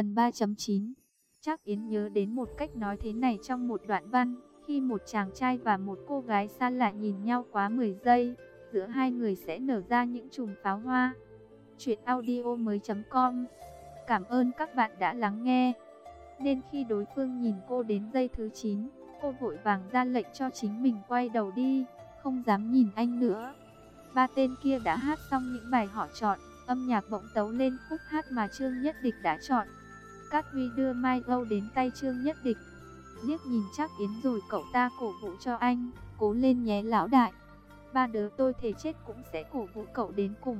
Phần 3.9 Chắc Yến nhớ đến một cách nói thế này trong một đoạn văn, khi một chàng trai và một cô gái xa lạ nhìn nhau quá 10 giây, giữa hai người sẽ nở ra những chùm pháo hoa. Chuyện audio mới com Cảm ơn các bạn đã lắng nghe. Nên khi đối phương nhìn cô đến giây thứ 9, cô vội vàng ra lệnh cho chính mình quay đầu đi, không dám nhìn anh nữa. Ba tên kia đã hát xong những bài họ chọn, âm nhạc bỗng tấu lên khúc hát mà Trương Nhất Địch đã chọn. Cát Huy đưa Mai Âu đến tay Trương Nhất Địch. Liếc nhìn chắc Yến rồi cậu ta cổ vũ cho anh, cố lên nhé lão đại. Ba đứa tôi thể chết cũng sẽ cổ vũ cậu đến cùng.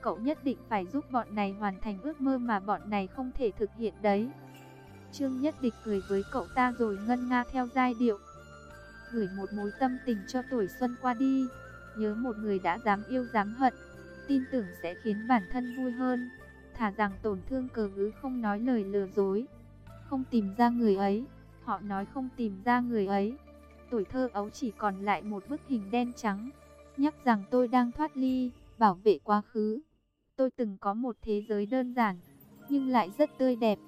Cậu nhất định phải giúp bọn này hoàn thành ước mơ mà bọn này không thể thực hiện đấy. Trương Nhất Địch cười với cậu ta rồi ngân nga theo giai điệu. Gửi một mối tâm tình cho tuổi xuân qua đi. Nhớ một người đã dám yêu dám hận. Tin tưởng sẽ khiến bản thân vui hơn. Thả rằng tổn thương cờ ngữ không nói lời lừa dối. Không tìm ra người ấy. Họ nói không tìm ra người ấy. Tuổi thơ ấu chỉ còn lại một bức hình đen trắng. Nhắc rằng tôi đang thoát ly, bảo vệ quá khứ. Tôi từng có một thế giới đơn giản, nhưng lại rất tươi đẹp.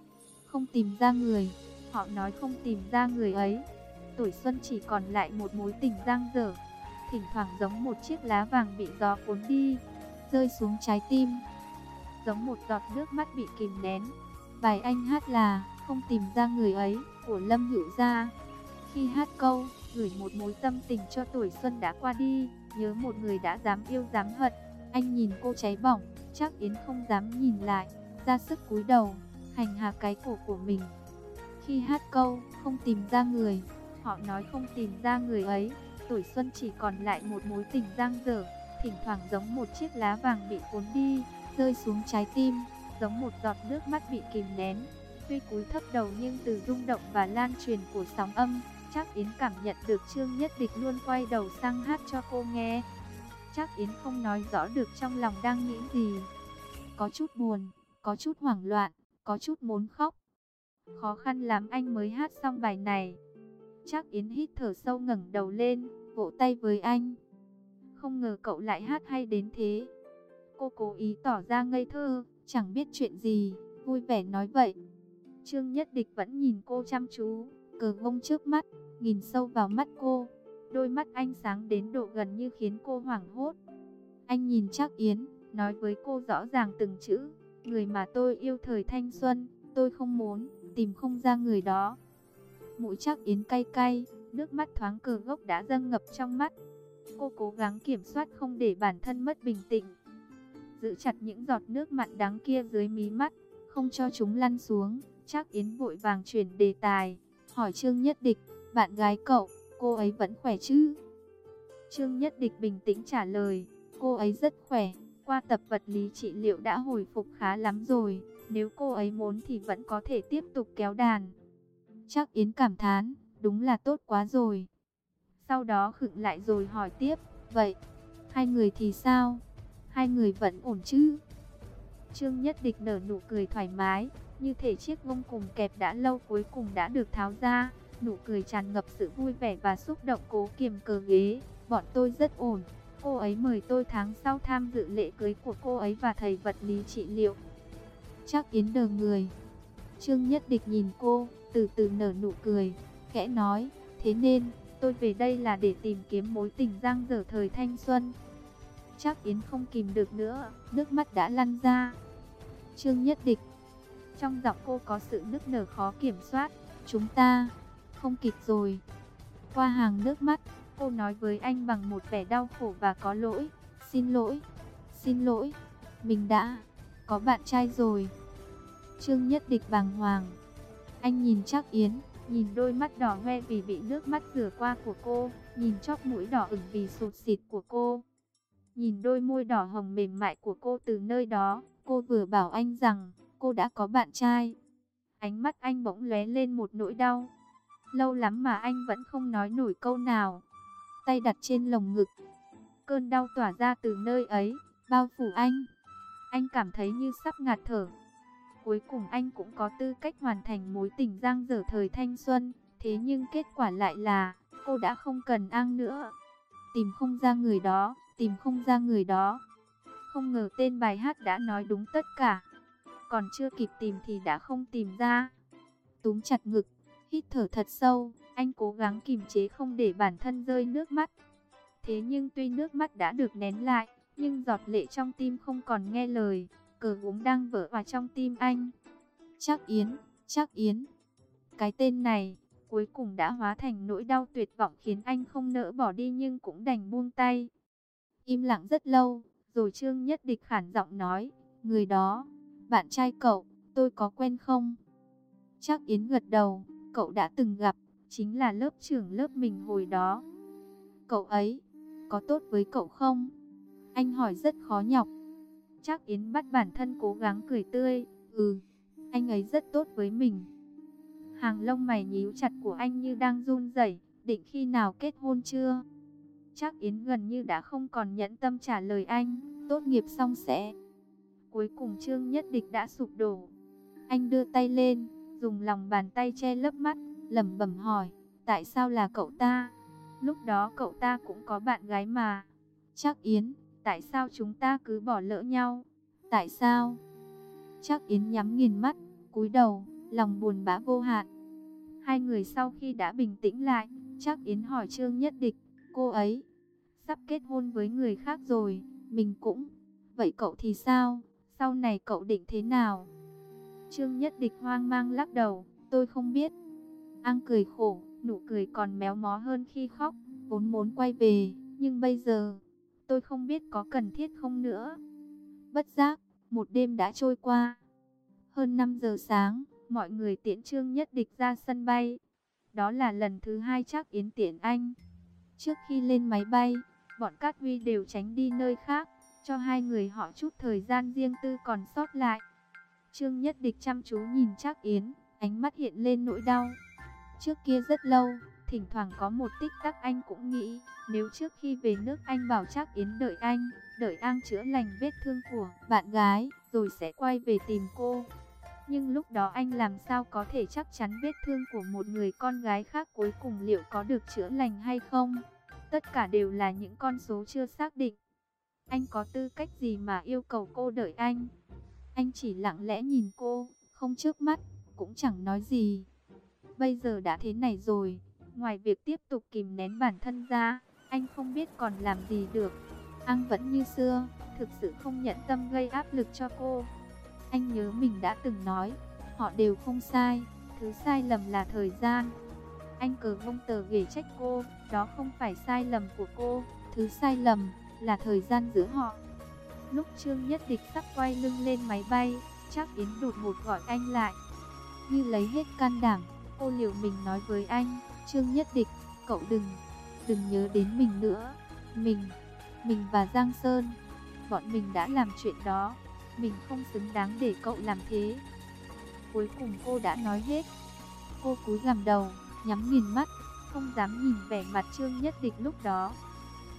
Không tìm ra người, họ nói không tìm ra người ấy. Tuổi xuân chỉ còn lại một mối tình giang dở, thỉnh thoảng giống một chiếc lá vàng bị gió cuốn đi, rơi xuống trái tim. Giống một giọt nước mắt bị kìm nén. Bài anh hát là Không tìm ra người ấy của Lâm Hữu Gia. Khi hát câu gửi một mối tâm tình cho tuổi xuân đã qua đi, nhớ một người đã dám yêu dám hận, anh nhìn cô cháy bỏng, chắc Yến không dám nhìn lại, ra sức cúi đầu, hành hạ cái cổ của mình. Khi hát câu, không tìm ra người, họ nói không tìm ra người ấy, tuổi xuân chỉ còn lại một mối tình giang dở, thỉnh thoảng giống một chiếc lá vàng bị cuốn đi, rơi xuống trái tim, giống một giọt nước mắt bị kìm nén. Tuy cúi thấp đầu nhưng từ rung động và lan truyền của sóng âm, chắc Yến cảm nhận được Trương Nhất Địch luôn quay đầu sang hát cho cô nghe. Chắc Yến không nói rõ được trong lòng đang nghĩ gì. Có chút buồn, có chút hoảng loạn, có chút muốn khóc. Khó khăn lắm anh mới hát xong bài này. Chắc Yến hít thở sâu ngẩng đầu lên, vỗ tay với anh. Không ngờ cậu lại hát hay đến thế. Cô cố ý tỏ ra ngây thơ, chẳng biết chuyện gì, vui vẻ nói vậy. Trương Nhất Địch vẫn nhìn cô chăm chú, cờ vông trước mắt, nhìn sâu vào mắt cô. Đôi mắt anh sáng đến độ gần như khiến cô hoảng hốt. Anh nhìn chắc Yến, nói với cô rõ ràng từng chữ. Người mà tôi yêu thời thanh xuân, tôi không muốn, tìm không ra người đó. Mũi chắc Yến cay cay, nước mắt thoáng cờ gốc đã dâng ngập trong mắt. Cô cố gắng kiểm soát không để bản thân mất bình tĩnh. Giữ chặt những giọt nước mặn đắng kia dưới mí mắt, không cho chúng lăn xuống. Chắc Yến vội vàng chuyển đề tài, hỏi Trương Nhất Địch, bạn gái cậu, cô ấy vẫn khỏe chứ? Trương Nhất Địch bình tĩnh trả lời, cô ấy rất khỏe, qua tập vật lý trị liệu đã hồi phục khá lắm rồi, nếu cô ấy muốn thì vẫn có thể tiếp tục kéo đàn. Chắc Yến cảm thán, đúng là tốt quá rồi. Sau đó khựng lại rồi hỏi tiếp, vậy, hai người thì sao? Hai người vẫn ổn chứ? Trương Nhất Địch nở nụ cười thoải mái, như thể chiếc vông cùng kẹp đã lâu cuối cùng đã được tháo ra nụ cười tràn ngập sự vui vẻ và xúc động cố kiềm cờ ghế. Bọn tôi rất ổn. Cô ấy mời tôi tháng sau tham dự lễ cưới của cô ấy và thầy vật lý trị liệu. Chắc Yến đờ người. Trương Nhất Địch nhìn cô, từ từ nở nụ cười, kẽ nói, thế nên, tôi về đây là để tìm kiếm mối tình giang dở thời thanh xuân. Chắc Yến không kìm được nữa, nước mắt đã lăn ra. Trương Nhất Địch, trong giọng cô có sự nức nở khó kiểm soát, chúng ta không kịp rồi. Qua hàng nước mắt, cô nói với anh bằng một vẻ đau khổ và có lỗi. Xin lỗi, xin lỗi, mình đã có bạn trai rồi. Trương Nhất Địch bàng hoàng. Anh nhìn Trác Yến, nhìn đôi mắt đỏ hoe vì bị nước mắt rửa qua của cô, nhìn chóp mũi đỏ ửng vì sụt xịt của cô. Nhìn đôi môi đỏ hồng mềm mại của cô từ nơi đó, cô vừa bảo anh rằng cô đã có bạn trai. Ánh mắt anh bỗng lóe lên một nỗi đau, Lâu lắm mà anh vẫn không nói nổi câu nào. Tay đặt trên lồng ngực. Cơn đau tỏa ra từ nơi ấy, bao phủ anh. Anh cảm thấy như sắp ngạt thở. Cuối cùng anh cũng có tư cách hoàn thành mối tình giang dở thời thanh xuân. Thế nhưng kết quả lại là, cô đã không cần An nữa. Tìm không ra người đó, tìm không ra người đó. Không ngờ tên bài hát đã nói đúng tất cả. còn chưa kịp tìm thì đã không tìm ra. Túm chặt ngực, hít thở thật sâu, anh cố gắng kìm chế không để bản thân rơi nước mắt. Thế nhưng tuy nước mắt đã được nén lại, nhưng giọt lệ trong tim không còn nghe lời, cờ gúng đang vỡ vào trong tim anh. Chắc Yến, chắc Yến. Cái tên này, cuối cùng đã hóa thành nỗi đau tuyệt vọng khiến anh không nỡ bỏ đi nhưng cũng đành buông tay. Im lặng rất lâu, rồi Trương Nhất Địch khản giọng nói, người đó, bạn trai cậu, tôi có quen không? Chắc Yến gật đầu, cậu đã từng gặp, chính là lớp trưởng lớp mình hồi đó. Cậu ấy, có tốt với cậu không? Anh hỏi rất khó nhọc. Chắc Yến bắt bản thân cố gắng cười tươi, ừ, anh ấy rất tốt với mình. Hàng lông mày nhíu chặt của anh như đang run rẩy, định khi nào kết hôn chưa? Chắc Yến gần như đã không còn nhẫn tâm trả lời anh, tốt nghiệp xong sẽ. Cuối cùng Trương Nhất Địch đã sụp đổ. Anh đưa tay lên, dùng lòng bàn tay che lấp mắt, lẩm bẩm hỏi, tại sao là cậu ta? Lúc đó cậu ta cũng có bạn gái mà. Chắc Yến, tại sao chúng ta cứ bỏ lỡ nhau? Tại sao? Chắc Yến nhắm nghiền mắt, cúi đầu, lòng buồn bã vô hạn. Hai người sau khi đã bình tĩnh lại, chắc Yến hỏi Trương Nhất Địch, cô ấy sắp kết hôn với người khác rồi, mình cũng. Vậy cậu thì sao? Sau này cậu định thế nào? Trương Nhất Địch hoang mang lắc đầu, tôi không biết. An cười khổ, nụ cười còn méo mó hơn khi khóc, vốn muốn quay về, nhưng bây giờ, tôi không biết có cần thiết không nữa. Bất giác, một đêm đã trôi qua. Hơn 5 giờ sáng, mọi người tiễn Trương Nhất Địch ra sân bay. Đó là lần thứ hai chắc Yến tiễn anh. Trước khi lên máy bay, bọn Cát Huy đều tránh đi nơi khác, cho hai người họ chút thời gian riêng tư còn sót lại. Trương Nhất Địch chăm chú nhìn Trác Yến, ánh mắt hiện lên nỗi đau. Trước kia rất lâu, thỉnh thoảng có một tích tắc anh cũng nghĩ, nếu trước khi về nước anh bảo Trác Yến đợi anh, đợi An chữa lành vết thương của bạn gái, rồi sẽ quay về tìm cô. Nhưng lúc đó anh làm sao có thể chắc chắn vết thương của một người con gái khác cuối cùng liệu có được chữa lành hay không? Tất cả đều là những con số chưa xác định. Anh có tư cách gì mà yêu cầu cô đợi anh? Anh chỉ lặng lẽ nhìn cô, không trước mắt, cũng chẳng nói gì. Bây giờ đã thế này rồi, ngoài việc tiếp tục kìm nén bản thân ra, anh không biết còn làm gì được. Anh vẫn như xưa, thực sự không nhận tâm gây áp lực cho cô. Anh nhớ mình đã từng nói, họ đều không sai, thứ sai lầm là thời gian. Anh cờ vông tờ ghề trách cô, đó không phải sai lầm của cô, thứ sai lầm là thời gian giữa họ. Lúc Trương Nhất Địch sắp quay lưng lên máy bay, chắc Yến đột ngột gọi anh lại. Như lấy hết can đảm, cô liều mình nói với anh, Trương Nhất Địch, cậu đừng, đừng nhớ đến mình nữa. Mình, mình và Giang Sơn, bọn mình đã làm chuyện đó, mình không xứng đáng để cậu làm thế. Cuối cùng cô đã nói hết. Cô cúi gằm đầu, nhắm nghiền mắt, không dám nhìn vẻ mặt Trương Nhất Địch lúc đó.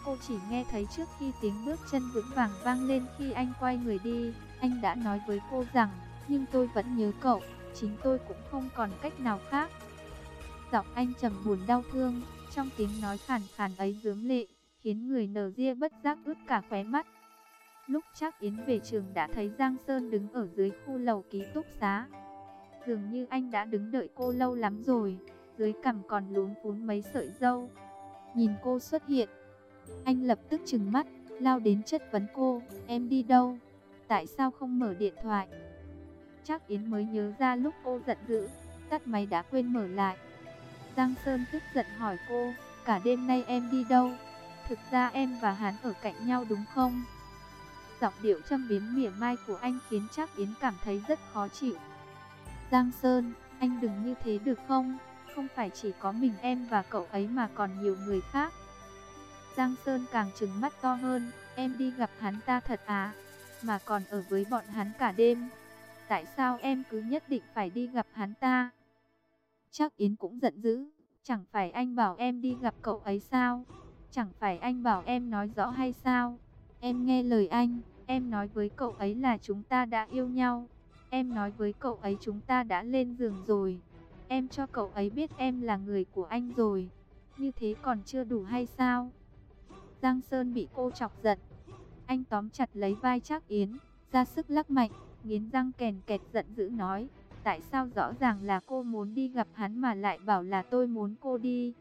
Cô chỉ nghe thấy trước khi tiếng bước chân vững vàng vang lên khi anh quay người đi, anh đã nói với cô rằng, nhưng tôi vẫn nhớ cậu, chính tôi cũng không còn cách nào khác. Giọng anh trầm buồn đau thương, trong tiếng nói khàn khàn ấy dướm lệ, khiến người nở ria bất giác ướt cả khóe mắt. Lúc chắc Yến về trường đã thấy Giang Sơn đứng ở dưới khu lầu ký túc xá. Dường như anh đã đứng đợi cô lâu lắm rồi, dưới cằm còn lún phún mấy sợi dâu. Nhìn cô xuất hiện, anh lập tức trừng mắt, lao đến chất vấn cô, em đi đâu? Tại sao không mở điện thoại? Chắc Yến mới nhớ ra lúc cô giận dữ, tắt máy đã quên mở lại. Giang Sơn tức giận hỏi cô, cả đêm nay em đi đâu? Thực ra em và hắn ở cạnh nhau đúng không? Giọng điệu châm biếm mỉa mai của anh khiến chắc Yến cảm thấy rất khó chịu. Giang Sơn, anh đừng như thế được không? Không phải chỉ có mình em và cậu ấy mà còn nhiều người khác. Giang Sơn càng trừng mắt to hơn, em đi gặp hắn ta thật à, mà còn ở với bọn hắn cả đêm. Tại sao em cứ nhất định phải đi gặp hắn ta? Chắc Yến cũng giận dữ, chẳng phải anh bảo em đi gặp cậu ấy sao? Chẳng phải anh bảo em nói rõ hay sao? Em nghe lời anh, em nói với cậu ấy là chúng ta đã yêu nhau. Em nói với cậu ấy chúng ta đã lên giường rồi. Em cho cậu ấy biết em là người của anh rồi. Như thế còn chưa đủ hay sao? Giang Sơn bị cô chọc giận. Anh tóm chặt lấy vai Trác Yến, ra sức lắc mạnh, nghiến răng kèn kẹt giận dữ nói, tại sao rõ ràng là cô muốn đi gặp hắn mà lại bảo là tôi muốn cô đi.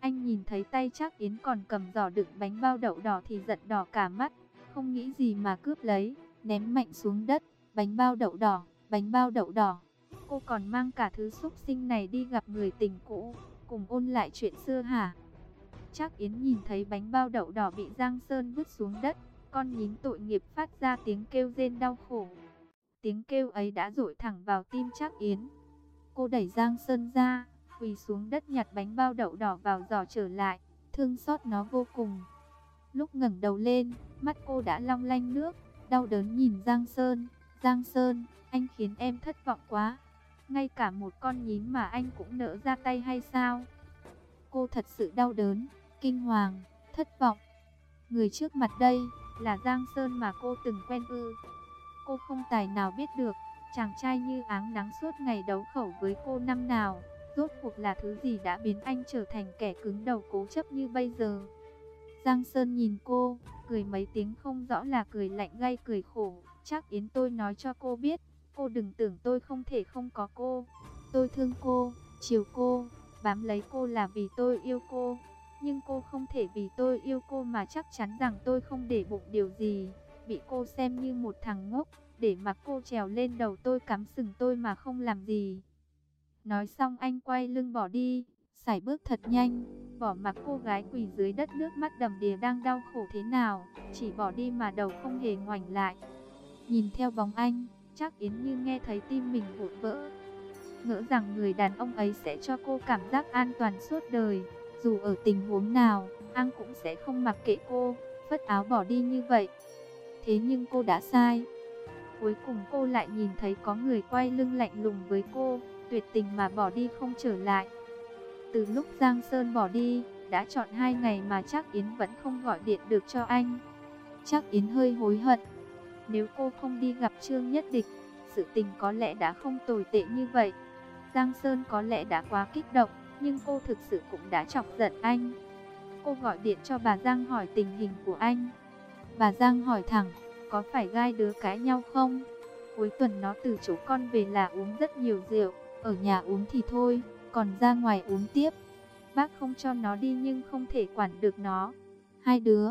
Anh nhìn thấy tay chắc Yến còn cầm giỏ đựng bánh bao đậu đỏ thì giận đỏ cả mắt, không nghĩ gì mà cướp lấy, ném mạnh xuống đất, bánh bao đậu đỏ, bánh bao đậu đỏ. Cô còn mang cả thứ xúc sinh này đi gặp người tình cũ, cùng ôn lại chuyện xưa hả? Chắc Yến nhìn thấy bánh bao đậu đỏ bị Giang Sơn vứt xuống đất, con nhím tội nghiệp phát ra tiếng kêu rên đau khổ. Tiếng kêu ấy đã dội thẳng vào tim chắc Yến. Cô đẩy Giang Sơn ra, quỳ xuống đất nhặt bánh bao đậu đỏ vào giỏ trở lại, thương xót nó vô cùng. Lúc ngẩng đầu lên, mắt cô đã long lanh nước, đau đớn nhìn Giang Sơn. Giang Sơn, anh khiến em thất vọng quá. Ngay cả một con nhím mà anh cũng nỡ ra tay hay sao? Cô thật sự đau đớn, kinh hoàng, thất vọng. Người trước mặt đây là Giang Sơn mà cô từng quen ư. Cô không tài nào biết được, chàng trai như áng nắng suốt ngày đấu khẩu với cô năm nào, rốt cuộc là thứ gì đã biến anh trở thành kẻ cứng đầu cố chấp như bây giờ. Giang Sơn nhìn cô, cười mấy tiếng không rõ là cười lạnh gay cười khổ, chắc Yến tôi nói cho cô biết, cô đừng tưởng tôi không thể không có cô. Tôi thương cô, chiều cô, bám lấy cô là vì tôi yêu cô. Nhưng cô không thể vì tôi yêu cô mà chắc chắn rằng tôi không để bụng điều gì. Bị cô xem như một thằng ngốc, để mặc cô trèo lên đầu tôi cắm sừng tôi mà không làm gì. Nói xong anh quay lưng bỏ đi, sải bước thật nhanh, bỏ mặc cô gái quỳ dưới đất nước mắt đầm đìa đang đau khổ thế nào, chỉ bỏ đi mà đầu không hề ngoảnh lại. Nhìn theo bóng anh, chắc Yến như nghe thấy tim mình vụt vỡ. Ngỡ rằng người đàn ông ấy sẽ cho cô cảm giác an toàn suốt đời, dù ở tình huống nào, anh cũng sẽ không mặc kệ cô, phất áo bỏ đi như vậy. Thế nhưng cô đã sai. Cuối cùng cô lại nhìn thấy có người quay lưng lạnh lùng với cô, tuyệt tình mà bỏ đi không trở lại. Từ lúc Giang Sơn bỏ đi, đã chọn hai ngày mà chắc Yến vẫn không gọi điện được cho anh. Chắc Yến hơi hối hận. Nếu cô không đi gặp Trương Nhất Địch, sự tình có lẽ đã không tồi tệ như vậy. Giang Sơn có lẽ đã quá kích động, nhưng cô thực sự cũng đã chọc giận anh. Cô gọi điện cho bà Giang hỏi tình hình của anh. Bà Giang hỏi thẳng, có phải gai đứa cãi nhau không? Cuối tuần nó từ chỗ con về là uống rất nhiều rượu, ở nhà uống thì thôi, còn ra ngoài uống tiếp. Bác không cho nó đi nhưng không thể quản được nó. Hai đứa,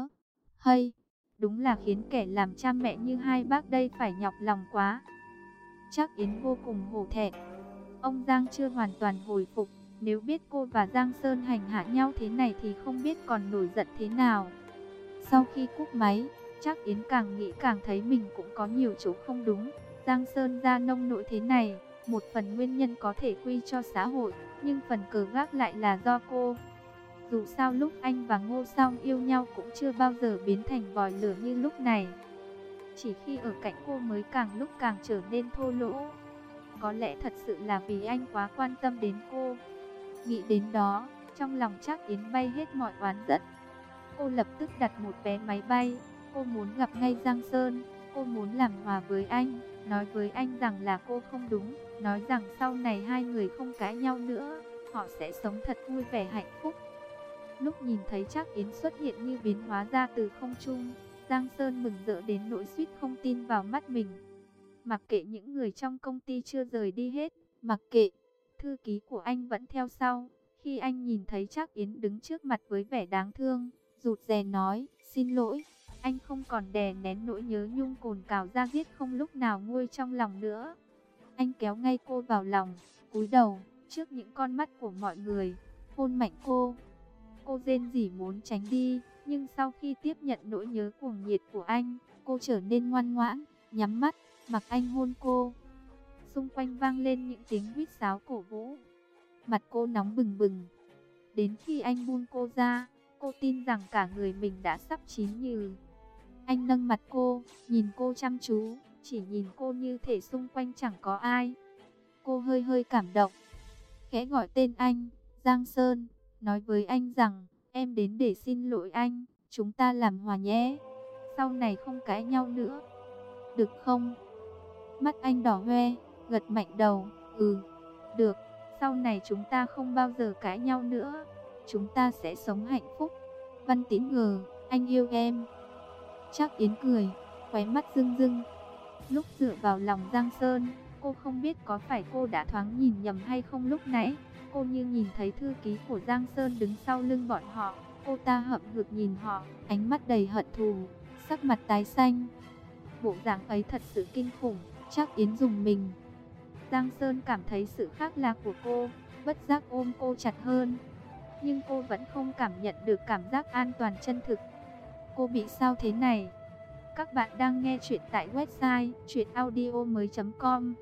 hay, đúng là khiến kẻ làm cha mẹ như hai bác đây phải nhọc lòng quá. Chắc Yến vô cùng hổ thẹn. Ông Giang chưa hoàn toàn hồi phục, nếu biết cô và Giang Sơn hành hạ nhau thế này thì không biết còn nổi giận thế nào. Sau khi cúp máy, chắc Yến càng nghĩ càng thấy mình cũng có nhiều chỗ không đúng. Giang Sơn ra nông nỗi thế này, một phần nguyên nhân có thể quy cho xã hội, nhưng phần cờ gác lại là do cô. Dù sao lúc anh và Ngô Song yêu nhau cũng chưa bao giờ biến thành vòi lửa như lúc này. Chỉ khi ở cạnh cô mới càng lúc càng trở nên thô lỗ. Có lẽ thật sự là vì anh quá quan tâm đến cô. Nghĩ đến đó, trong lòng chắc Yến bay hết mọi oán giận. Cô lập tức đặt một vé máy bay, cô muốn gặp ngay Giang Sơn, cô muốn làm hòa với anh, nói với anh rằng là cô không đúng, nói rằng sau này hai người không cãi nhau nữa, họ sẽ sống thật vui vẻ hạnh phúc. Lúc nhìn thấy chắc Yến xuất hiện như biến hóa ra từ không trung, Giang Sơn mừng rỡ đến nỗi suýt không tin vào mắt mình. Mặc kệ những người trong công ty chưa rời đi hết, mặc kệ, thư ký của anh vẫn theo sau. Khi anh nhìn thấy chắc Yến đứng trước mặt với vẻ đáng thương, rụt rè nói, xin lỗi, anh không còn đè nén nỗi nhớ nhung cồn cào ra giết không lúc nào nguôi trong lòng nữa. Anh kéo ngay cô vào lòng, cúi đầu, trước những con mắt của mọi người, hôn mạnh cô. Cô rên rỉ muốn tránh đi, nhưng sau khi tiếp nhận nỗi nhớ cuồng nhiệt của anh, cô trở nên ngoan ngoãn, nhắm mắt, mặc anh hôn cô. Xung quanh vang lên những tiếng huýt sáo cổ vũ. Mặt cô nóng bừng bừng. Đến khi anh buông cô ra, cô tin rằng cả người mình đã sắp chín như. Anh nâng mặt cô, nhìn cô chăm chú, chỉ nhìn cô như thể xung quanh chẳng có ai. Cô hơi hơi cảm động, khẽ gọi tên anh, Giang Sơn, nói với anh rằng, em đến để xin lỗi anh, chúng ta làm hòa nhé. Sau này không cãi nhau nữa. Được không? Mắt anh đỏ hoe, gật mạnh đầu, ừ, được, sau này chúng ta không bao giờ cãi nhau nữa. Chúng ta sẽ sống hạnh phúc. Văn Tín ngờ, anh yêu em. Chắc Yến cười, khóe mắt rưng rưng. Lúc dựa vào lòng Giang Sơn, cô không biết có phải cô đã thoáng nhìn nhầm hay không lúc nãy. Cô như nhìn thấy thư ký của Giang Sơn đứng sau lưng bọn họ. Cô ta hậm hực nhìn họ, ánh mắt đầy hận thù, sắc mặt tái xanh. Bộ dạng ấy thật sự kinh khủng, chắc Yến dùng mình. Giang Sơn cảm thấy sự khác lạ của cô, bất giác ôm cô chặt hơn. Nhưng cô vẫn không cảm nhận được cảm giác an toàn chân thực. Cô bị sao thế này? Các bạn đang nghe chuyện tại website chuyenaudio.com